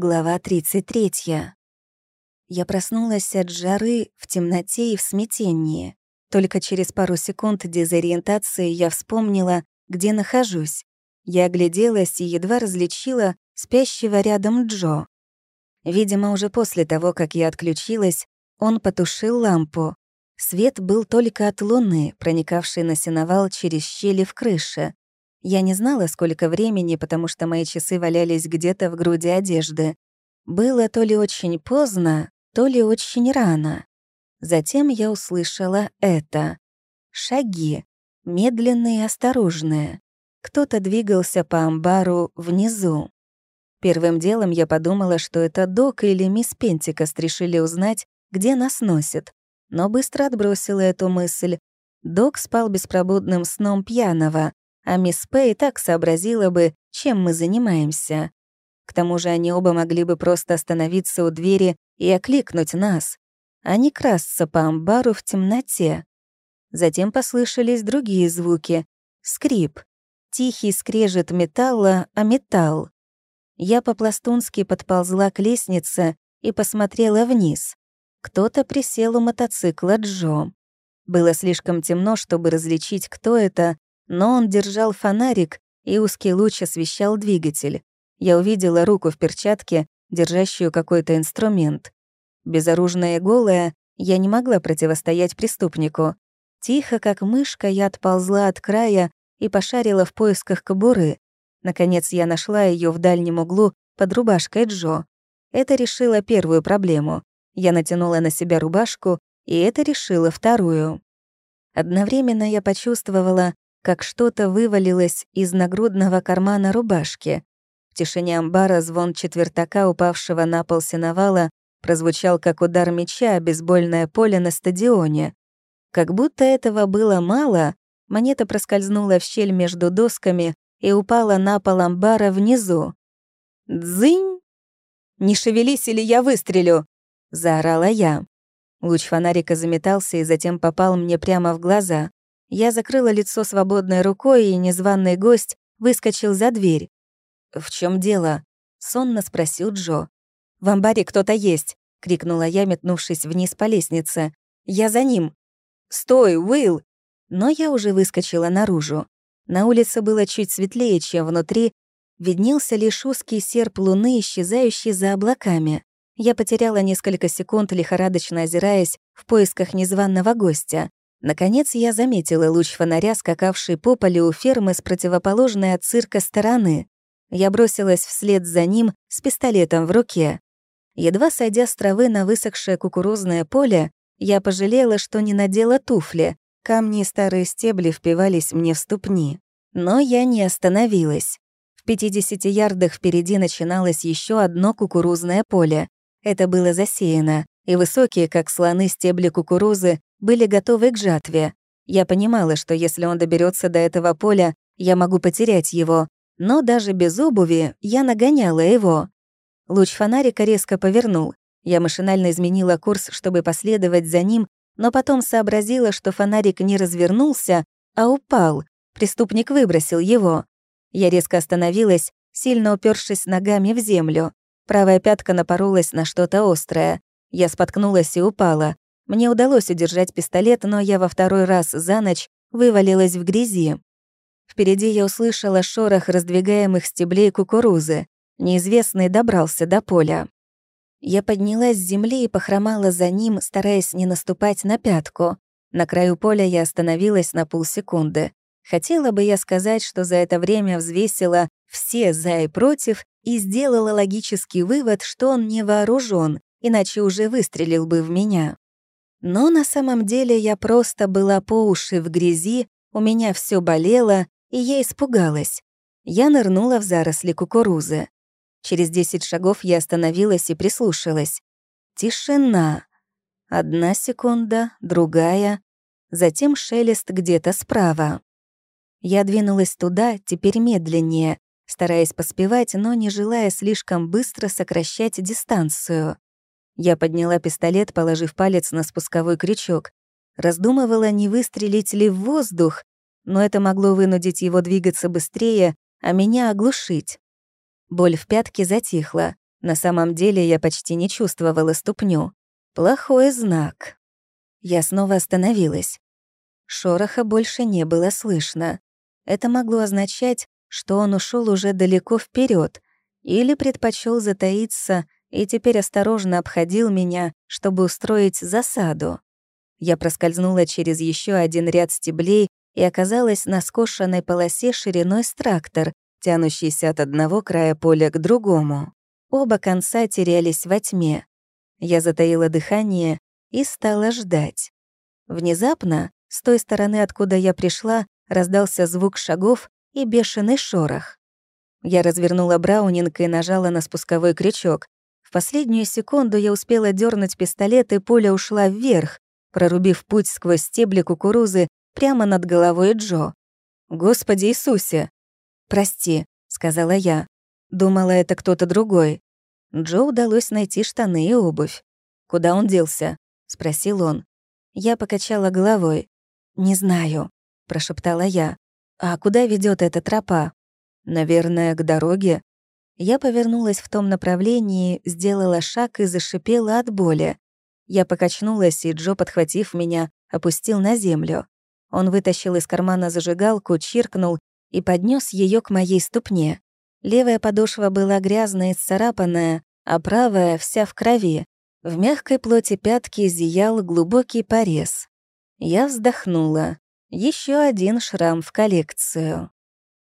Глава 33. Я проснулась от жары в темноте и в смятении. Только через пару секунд дезориентации я вспомнила, где нахожусь. Я огляделась и едва различила спящего рядом Джо. Видимо, уже после того, как я отключилась, он потушил лампу. Свет был только от луны, проникавшей на сеновал через щели в крыше. Я не знала, сколько времени, потому что мои часы валялись где-то в груди одежды. Было то ли очень поздно, то ли очень рано. Затем я услышала это. Шаги. Медленные и осторожные. Кто-то двигался по амбару внизу. Первым делом я подумала, что это Док или мисс Пентикост решили узнать, где нас носит. Но быстро отбросила эту мысль. Док спал беспробудным сном пьяного, а мисс Пэй так сообразила бы, чем мы занимаемся. К тому же они оба могли бы просто остановиться у двери и окликнуть нас, а не красться по амбару в темноте. Затем послышались другие звуки. Скрип. Тихий скрежет металла, а металл. Я по-пластунски подползла к лестнице и посмотрела вниз. Кто-то присел у мотоцикла Джо. Было слишком темно, чтобы различить, кто это, но он держал фонарик, и узкий луч освещал двигатель. Я увидела руку в перчатке, держащую какой-то инструмент. Безоружная и голая, я не могла противостоять преступнику. Тихо, как мышка, я отползла от края и пошарила в поисках кобуры. Наконец я нашла ее в дальнем углу под рубашкой Джо. Это решило первую проблему. Я натянула на себя рубашку, и это решило вторую. Одновременно я почувствовала, как что-то вывалилось из нагрудного кармана рубашки. В тишине амбара звон четвертака, упавшего на пол сеновала, прозвучал как удар мяча о бейсбольное поле на стадионе. Как будто этого было мало, монета проскользнула в щель между досками и упала на пол амбара внизу. «Дзынь! Не шевелись, или я выстрелю!» — заорала я. Луч фонарика заметался и затем попал мне прямо в глаза. Я закрыла лицо свободной рукой, и незваный гость выскочил за дверь. «В чем дело?» — сонно спросил Джо. «В амбаре кто-то есть!» — крикнула я, метнувшись вниз по лестнице. «Я за ним!» «Стой, Уилл!» Но я уже выскочила наружу. На улице было чуть светлее, чем внутри. Виднелся лишь узкий серп луны, исчезающий за облаками. Я потеряла несколько секунд, лихорадочно озираясь в поисках незваного гостя. Наконец я заметила луч фонаря, скакавший по полю у фермы с противоположной от цирка стороны. Я бросилась вслед за ним с пистолетом в руке. Едва сойдя с травы на высохшее кукурузное поле, я пожалела, что не надела туфли. Камни и старые стебли впивались мне в ступни. Но я не остановилась. В 50 ярдах впереди начиналось еще одно кукурузное поле. Это было засеяно, и высокие, как слоны, стебли кукурузы были готовы к жатве. Я понимала, что если он доберется до этого поля, я могу потерять его, но даже без обуви я нагоняла его. Луч фонарика резко повернул. Я машинально изменила курс, чтобы последовать за ним, но потом сообразила, что фонарик не развернулся, а упал. Преступник выбросил его. Я резко остановилась, сильно упершись ногами в землю. Правая пятка напоролась на что-то острое. Я споткнулась и упала. Мне удалось удержать пистолет, но я во второй раз за ночь вывалилась в грязи. Впереди я услышала шорох раздвигаемых стеблей кукурузы. Неизвестный добрался до поля. Я поднялась с земли и похромала за ним, стараясь не наступать на пятку. На краю поля я остановилась на полсекунды. Хотела бы я сказать, что за это время взвесила все «за» и «против» и сделала логический вывод, что он не вооружен, иначе уже выстрелил бы в меня. Но на самом деле я просто была по уши в грязи, у меня все болело, и я испугалась. Я нырнула в заросли кукурузы. Через 10 шагов я остановилась и прислушалась. Тишина. Одна секунда, другая, затем шелест где-то справа. Я двинулась туда, теперь медленнее, стараясь поспевать, но не желая слишком быстро сокращать дистанцию. Я подняла пистолет, положив палец на спусковой крючок. Раздумывала, не выстрелить ли в воздух, но это могло вынудить его двигаться быстрее, а меня оглушить. Боль в пятке затихла. На самом деле я почти не чувствовала ступню. Плохой знак. Я снова остановилась. Шороха больше не было слышно. Это могло означать, что он ушел уже далеко вперед, или предпочел затаиться и теперь осторожно обходил меня, чтобы устроить засаду. Я проскользнула через еще один ряд стеблей и оказалась на скошенной полосе шириной с трактор, тянущийся от одного края поля к другому. Оба конца терялись во тьме. Я затаила дыхание и стала ждать. Внезапно, с той стороны, откуда я пришла, раздался звук шагов и бешеный шорох. Я развернула Браунинг и нажала на спусковой крючок. В последнюю секунду я успела дернуть пистолет, и пуля ушла вверх, прорубив путь сквозь стебли кукурузы прямо над головой Джо. «Господи Иисусе!» «Прости», — сказала я. Думала, это кто-то другой. Джо удалось найти штаны и обувь. «Куда он делся?» — спросил он. Я покачала головой. «Не знаю», — прошептала я. «А куда ведет эта тропа?» «Наверное, к дороге». Я повернулась в том направлении, сделала шаг и зашипела от боли. Я покачнулась, и Джо, подхватив меня, опустил на землю. Он вытащил из кармана зажигалку, чиркнул и поднес ее к моей ступне. Левая подошва была грязная и царапанная, а правая вся в крови. В мягкой плоти пятки зиял глубокий порез. Я вздохнула. Еще один шрам в коллекцию.